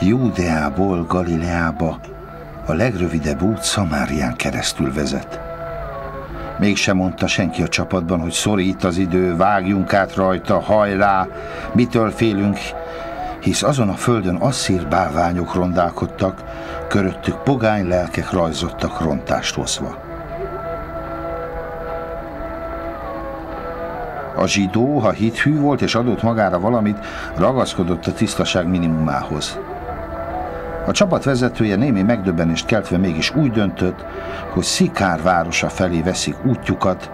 Júdeából Galileába a legrövidebb út Szamárián keresztül vezet. Mégsem mondta senki a csapatban, hogy szorít az idő, vágjunk át rajta, hajrá, mitől félünk, hisz azon a földön asszír bálványok rondálkodtak, köröttük pogány lelkek rajzottak rontást hozva. A zsidó, ha hithű volt és adott magára valamit, ragaszkodott a tisztaság minimumához. A csapat vezetője némi megdöbbenést keltve mégis úgy döntött, hogy Szikár városa felé veszik útjukat,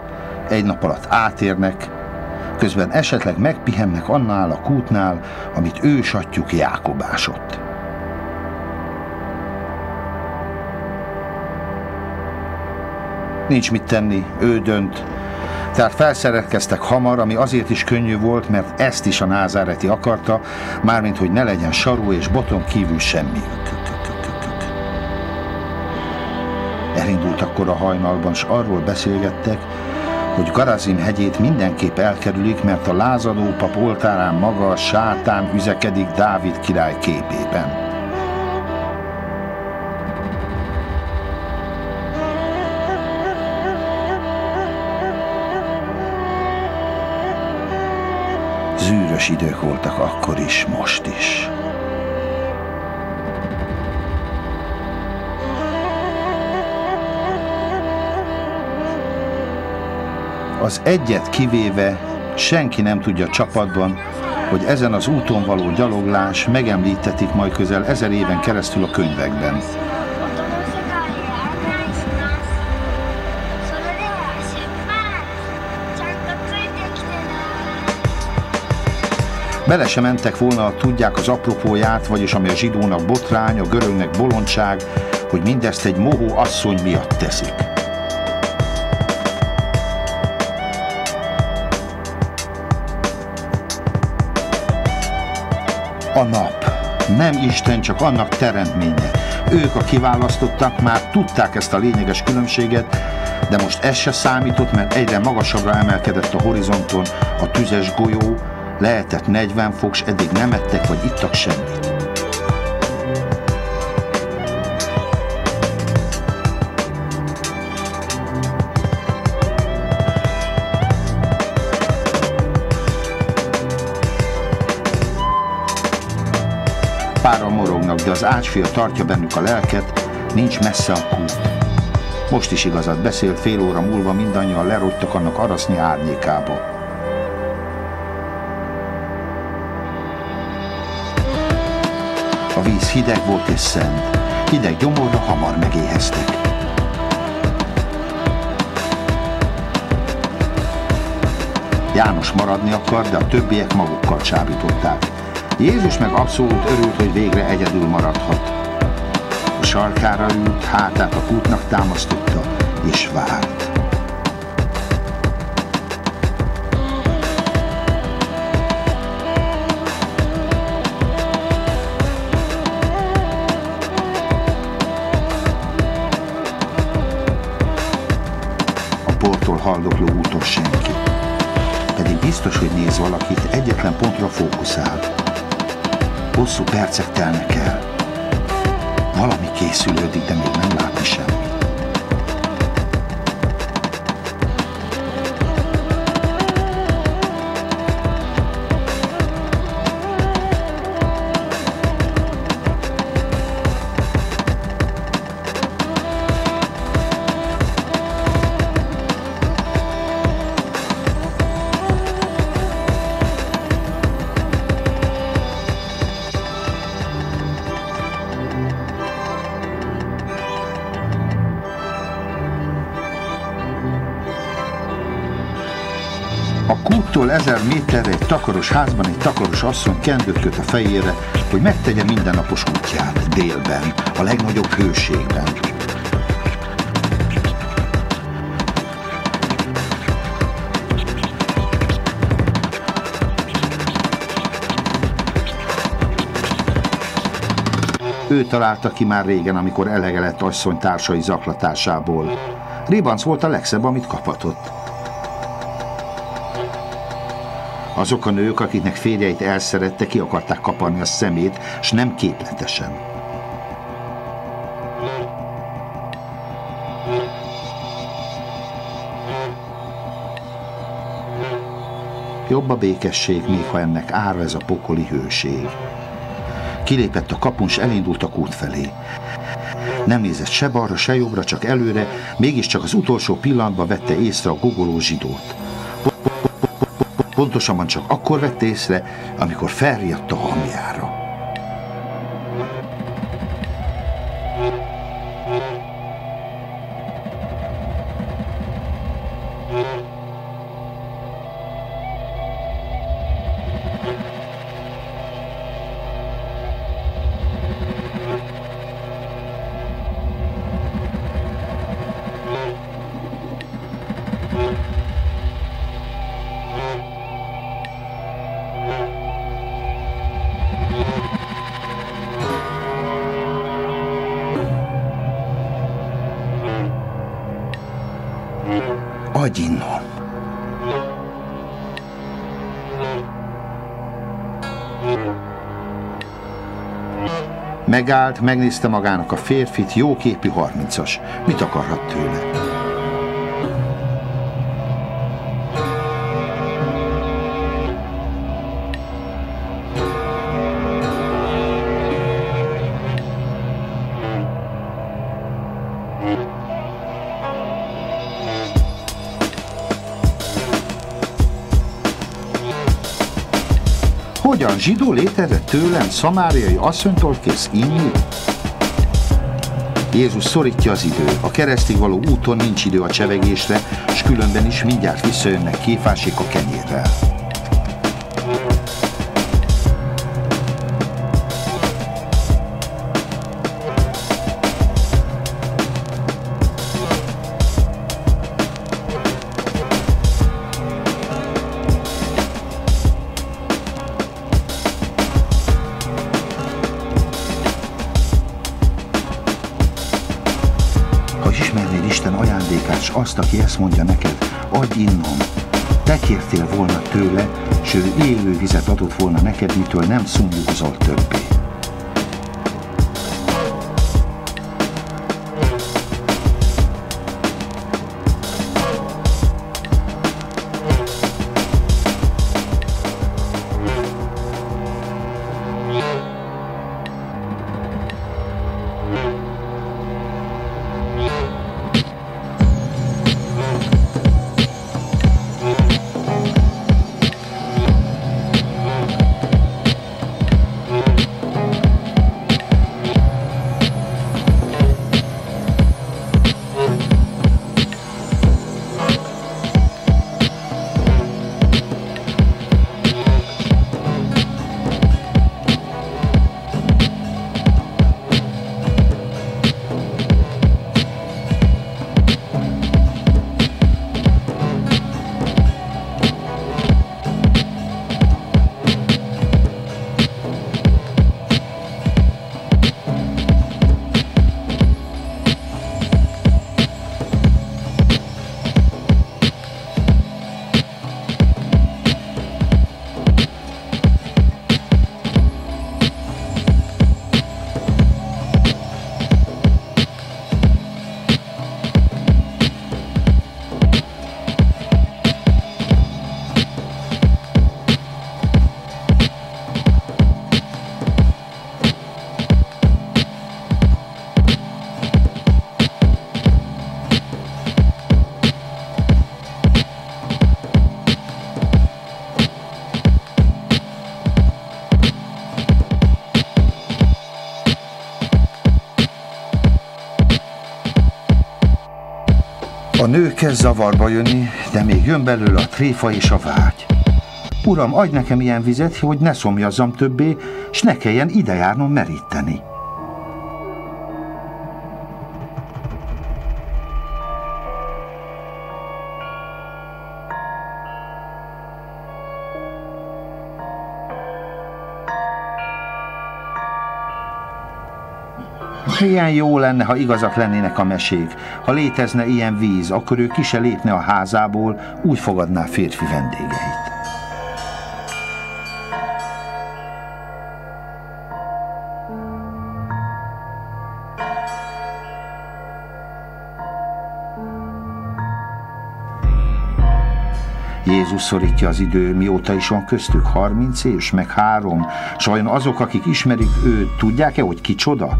egy nap alatt átérnek, közben esetleg megpihennek annál a kútnál, amit ő satjuk Jákob ásott. Nincs mit tenni, ő dönt, tehát felszeretkeztek hamar, ami azért is könnyű volt, mert ezt is a názáreti akarta, mármint hogy ne legyen sarú és boton kívül semmi. Elindult akkor a hajnalban, s arról beszélgettek, hogy Garazim hegyét mindenképp elkerülik, mert a lázadó pap oltárán maga a sátán üzekedik Dávid király képében. Zűrös idők voltak akkor is, most is. Az egyet kivéve senki nem tudja csapatban, hogy ezen az úton való gyaloglás megemlítetik majd közel ezer éven keresztül a könyvekben. Bele se mentek volna, tudják az apropóját, vagyis ami a zsidónak botrány, a görögnek bolondság, hogy mindezt egy mohó asszony miatt teszik. A nap. Nem Isten, csak annak teremtménye. Ők, a kiválasztottak, már tudták ezt a lényeges különbséget, de most ez se számított, mert egyre magasabbra emelkedett a horizonton a tüzes golyó, Lehetett 40 fok, s eddig nem ettek vagy ittak semmit. Páran morognak, de az ácsfél tartja bennük a lelket, nincs messze a kút. Most is igazat beszélt, fél óra múlva mindannyian lerogytak annak arasznyi árnyékába. A víz hideg volt és szent. Hideg gyomorra hamar megéheztek. János maradni akar, de a többiek magukkal csábították. Jézus meg abszolút örült, hogy végre egyedül maradhat. A sarkára ült, hátát a kútnak támasztotta, és várt. Haldokló úton senki. Pedig biztos, hogy néz valakit, egyetlen pontra fókuszál. Hosszú percek telnek el. Valami készülődik, de még nem látni semmi. Ezer méterre egy takaros házban egy takaros asszony kendőt köt a fejére, hogy megtegye mindennapos útját délben, a legnagyobb hőségben. Ő találta ki már régen, amikor elege lett asszony társai zaklatásából. Ribanc volt a legszebb, amit kaphatott. Azok a nők, akiknek férjeit elszerette, ki akarták kaparni a szemét, s nem képletesen. Jobb a békesség, még ha ennek ára ez a pokoli hőség. Kilépett a kapun, s elindult a kút felé. Nem nézett se balra, se jobbra, csak előre, mégiscsak az utolsó pillanatban vette észre a gogoló zsidót. Pontosabban csak akkor vette észre, amikor felriadt a hamjára. Agyinnom. Megállt, megnézte magának a férfit, jóképű harmincas. Mit akarhat tőle? Zsidó létezett tőlem, szamáriai asszonytól kész inni? Jézus szorítja az idő. A keresztig való úton nincs idő a csevegésre, s különben is mindjárt visszajönnek kéfásék a kenyérrel. Mondja neked, adj innom. Te kértél volna tőle, s ő élő vizet adott volna neked, mitől nem szumjúzol többé. Nő kezd zavarba jönni, de még jön belőle a tréfa és a vágy. Uram, adj nekem ilyen vizet, hogy ne szomjazzam többé, s ne kelljen ide járnom meríteni. Milyen jó lenne, ha igazak lennének a mesék. Ha létezne ilyen víz, akkor ő ki se lépne a házából, úgy fogadná férfi vendégeit. Jézus szorítja az idő, mióta is van köztük, 30 és meg három. S vajon azok, akik ismerik őt, tudják-e, hogy kicsoda?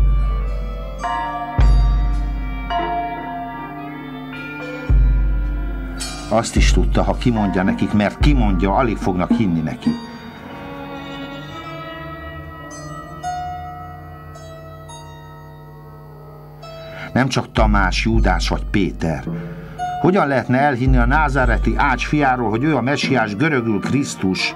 Azt is tudta, ha kimondja nekik, mert kimondja, alig fognak hinni neki. Nem csak Tamás, Júdás vagy Péter. Hogyan lehetne elhinni a názáreti ács fiáról, hogy ő a messiás görögül Krisztus?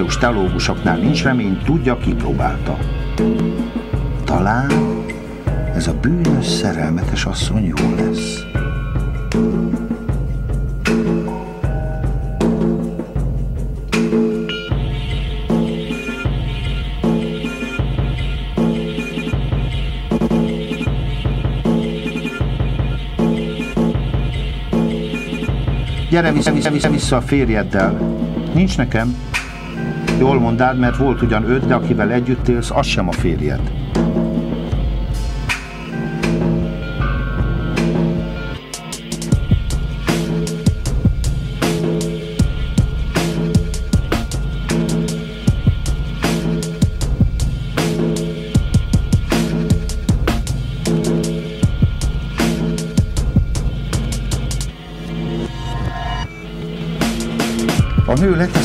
Farizeus teológusoknál nincs remény, tudja, kipróbálta. Talán ez a bűnös szerelmetes asszony jó lesz. Gyere vissza, vissza, vissza, vissza a férjeddel. Nincs nekem. Jól mondád, mert volt ugyan öt, de akivel együtt élsz, az sem a férjed.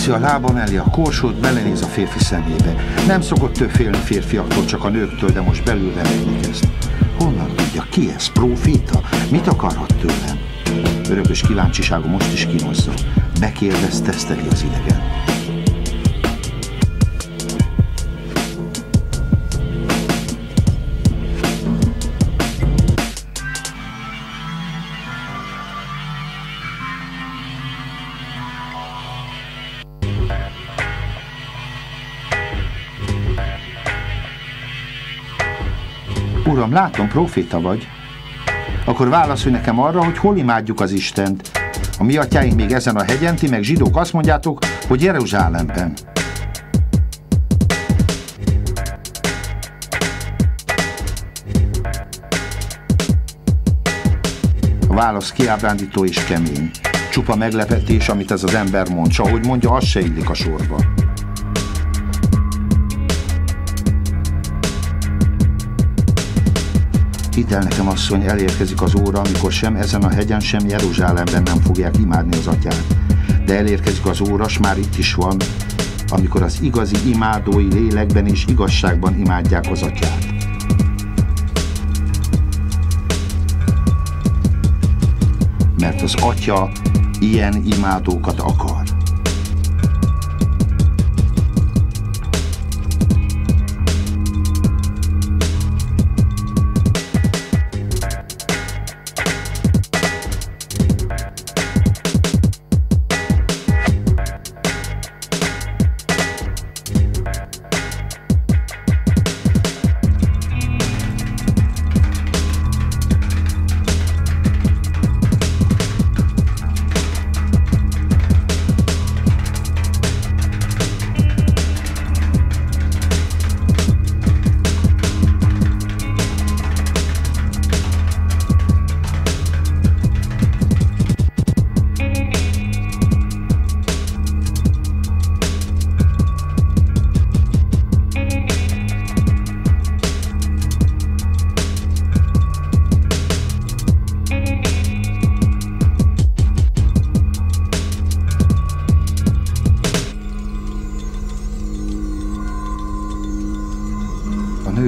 Nő leteszi a lába mellé a korsót, belenéz a férfi szemébe. Nem szokott több félni férfiaktól, csak a nőktől, de most belülre reményik ezt. Honnan tudja, ki ez? Proféta? Mit akarhat tőlem? Örökös kíváncsisága most is kínozza. Bekérdez, teszteli az idegen. Uram, látom, proféta vagy. Akkor válaszolj nekem arra, hogy hol imádjuk az Istent. A mi atyáink még ezen a hegyen, ti meg zsidók azt mondjátok, hogy Jeruzsálemben. A válasz kiábrándító és kemény. Csupa meglepetés, amit ez az ember mond, s ahogy mondja, az se illik a sorba. Hidd el nekem, asszony, elérkezik az óra, amikor sem ezen a hegyen, sem Jeruzsálemben nem fogják imádni az atyát. De elérkezik az óra, s már itt is van, amikor az igazi imádói lélekben és igazságban imádják az atyát. Mert az atya ilyen imádókat akar.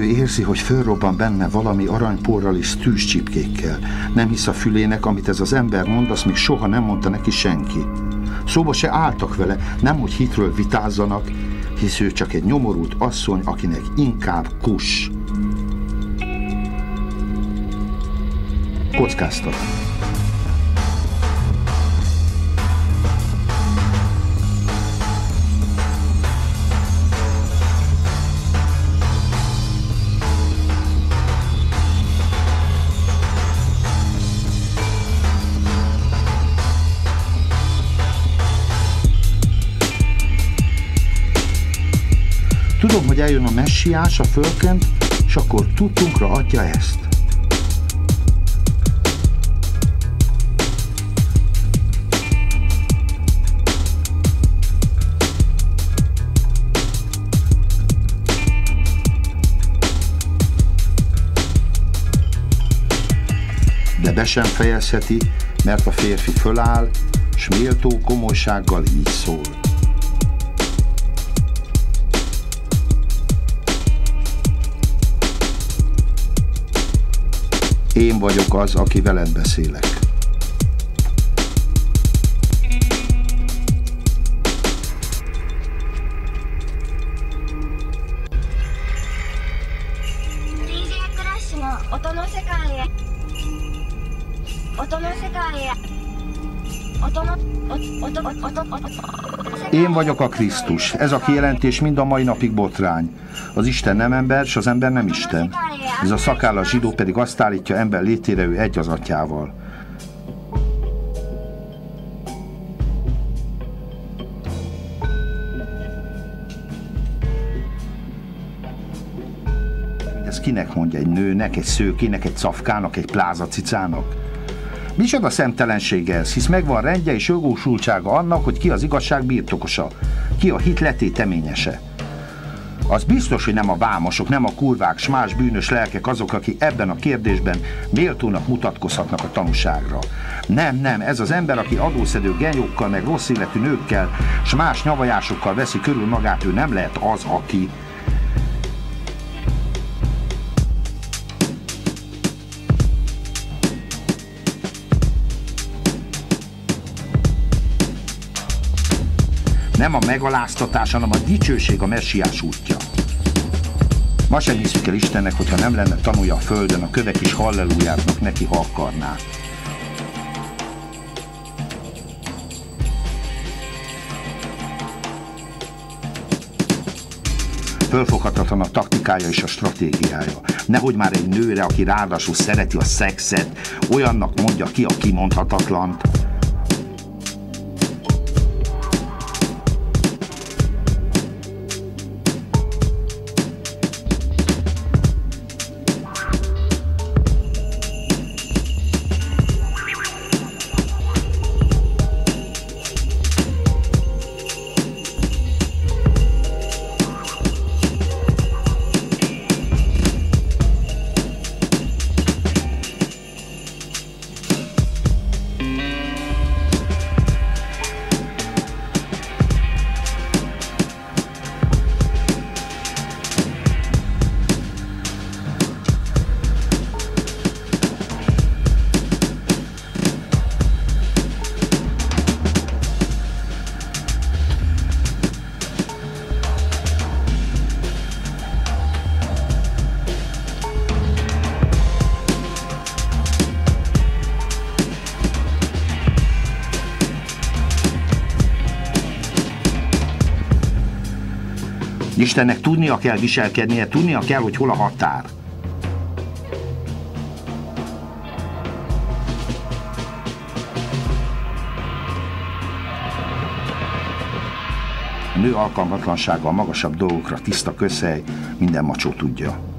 Érzi, hogy fölrobban benne valami aranyporral és tűzcsipkékkel. Nem hisz a fülének, amit ez az ember mond, azt még soha nem mondta neki senki. Szóba se álltak vele, nem hogy hitről vitázzanak, hisz ő csak egy nyomorult asszony, akinek inkább kus. Kockáztat. Hogy eljön a messiás a fölkent, és akkor tudtunkra adja ezt. De be sem fejezheti, mert a férfi föláll, s méltó komolysággal így szól. Én vagyok az, aki veled beszélek. Én vagyok a Krisztus. Ez a kijelentés mind a mai napig botrány. Az Isten nem ember, és az ember nem Isten. Ez a szakállas zsidó pedig azt állítja, ember létére ő egy az atyával. Ez kinek mondja egy nőnek, egy szőkének, egy cafkának, egy plázacicának? Micsoda szemtelenség ez, hisz megvan rendje és jogosultsága annak, hogy ki az igazság birtokosa, ki a hit letéteményese. Az biztos, hogy nem a vámosok, nem a kurvák, s más bűnös lelkek azok, akik ebben a kérdésben méltónak mutatkozhatnak a tanúságra. Nem, nem, ez az ember, aki adószedő genyókkal, meg rossz életű nőkkel, s más nyavajásokkal veszi körül magát, ő nem lehet az, aki, Nem a megaláztatás, hanem a dicsőség a messiás útja. Ma sem hiszük el Istennek, hogyha nem lenne tanulja a földön, a kövek is hallelujátnak neki, ha akarná. Fölfoghatatlan a taktikája és a stratégiája. Nehogy már egy nőre, aki ráadásul szereti a szexet, olyannak mondja ki a kimondhatatlant, Istennek tudnia kell viselkednie, tudnia kell, hogy hol a határ. A nő alkalmatlansága a magasabb dolgokra tiszta közhely, minden macsó tudja.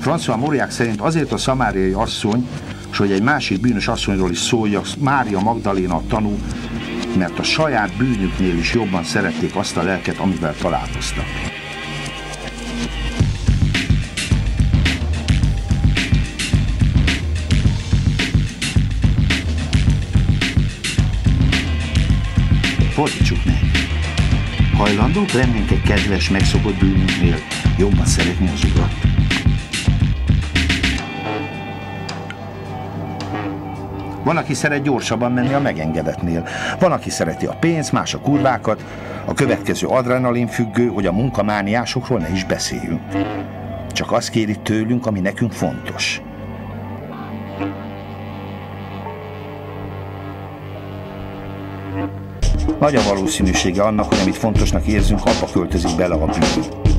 François Moriák szerint azért a szamáriai asszony, és hogy egy másik bűnös asszonyról is szólja, Mária Magdaléna a tanú, mert a saját bűnüknél is jobban szerették azt a lelket, amivel találkoztak. fordítsuk meg. Hajlandók lennénk egy kedves, megszokott bűnünknél jobban szeretni az urat? Van, aki szeret gyorsabban menni a megengedetnél. Van, aki szereti a pénzt, más a kurvákat. A következő adrenalin függő, hogy a munkamániásokról ne is beszéljünk. Csak azt kéri tőlünk, ami nekünk fontos. Nagy a valószínűsége annak, hogy amit fontosnak érzünk, abba költözik bele a bűn.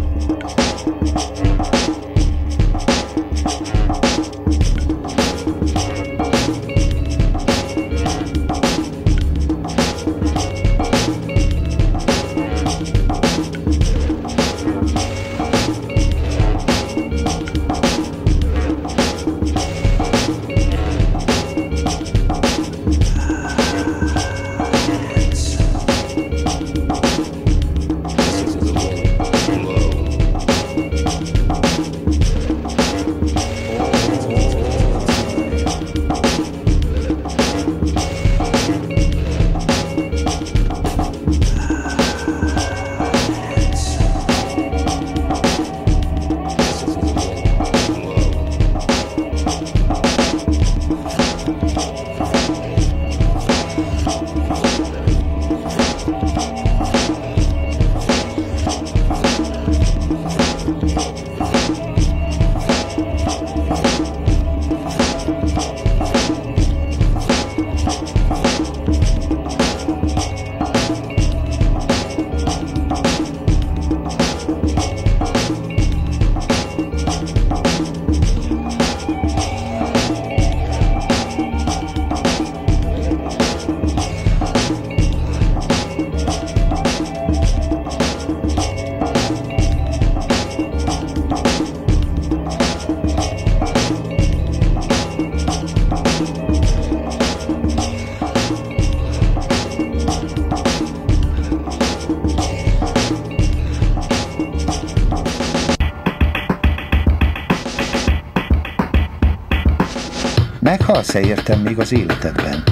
Meghalsz-e értem még az életedben?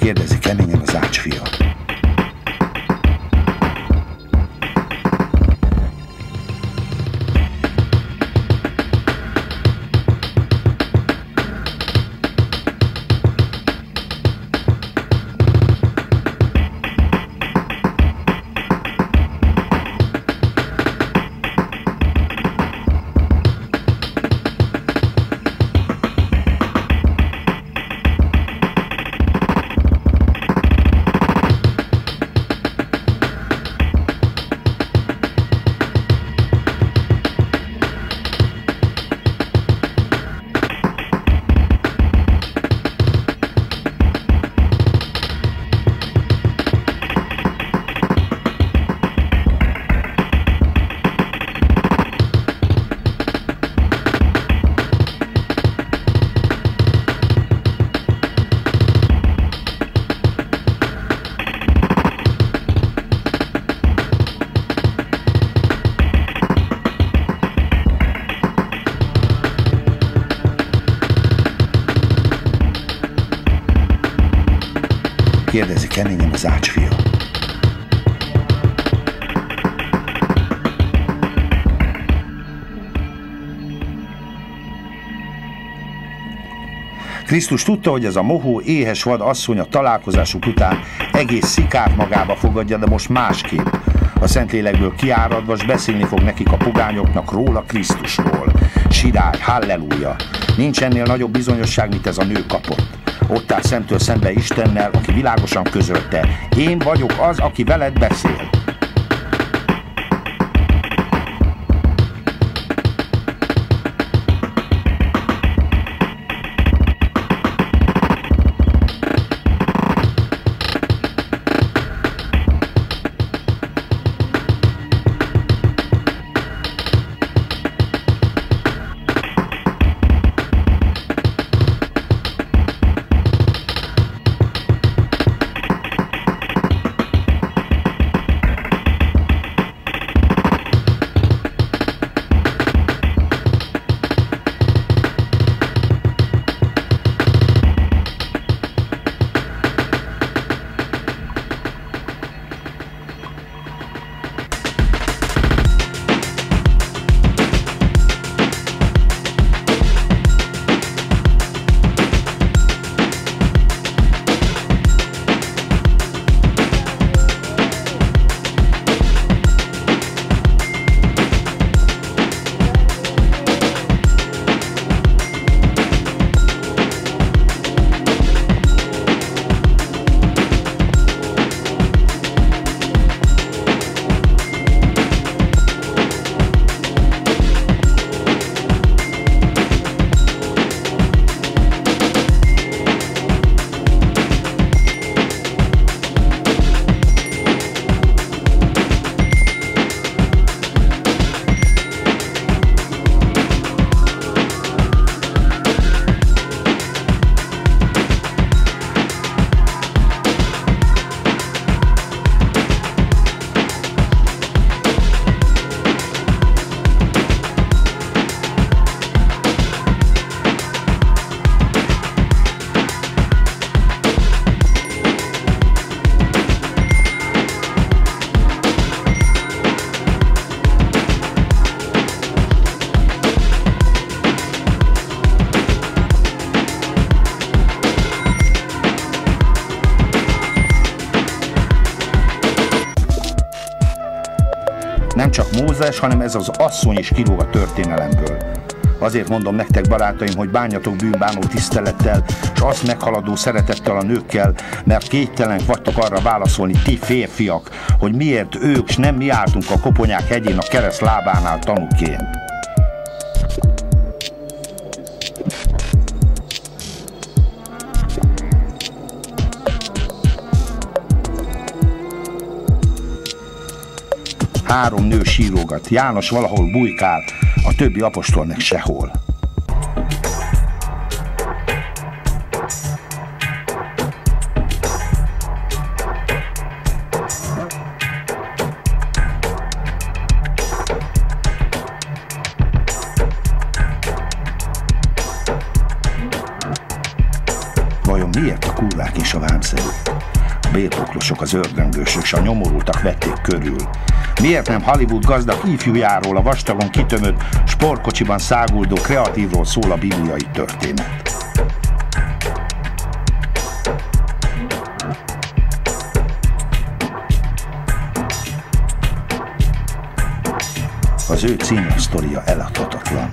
Kérdezi keményen az ácsfia. Krisztus tudta, hogy ez a mohó, éhes vad asszony a találkozásuk után egész szikát magába fogadja, de most másképp. A Szentlélekből kiáradva, s beszélni fog nekik a pogányoknak róla Krisztusról. Sirály, halleluja! Nincs ennél nagyobb bizonyosság, mint ez a nő kapott. Ott áll szemtől szembe Istennel, aki világosan közölte. Én vagyok az, aki veled beszél. Mózes, hanem ez az asszony is kilóg a történelemből. Azért mondom nektek, barátaim, hogy bánjatok bűnbánó tisztelettel, és azt meghaladó szeretettel a nőkkel, mert kételen vagytok arra válaszolni, ti férfiak, hogy miért ők, és nem mi álltunk a koponyák hegyén a kereszt lábánál tanúként. Három nő sírogat, János valahol bujkál, a többi apostol sehol. Bélpoklosok, az ördöngősök, és a nyomorultak vették körül. Miért nem Hollywood gazdag ifjújáról, a vastagon kitömött, sportkocsiban száguldó kreatívról szól a bibliai történet? Az ő című sztoria eladhatatlan.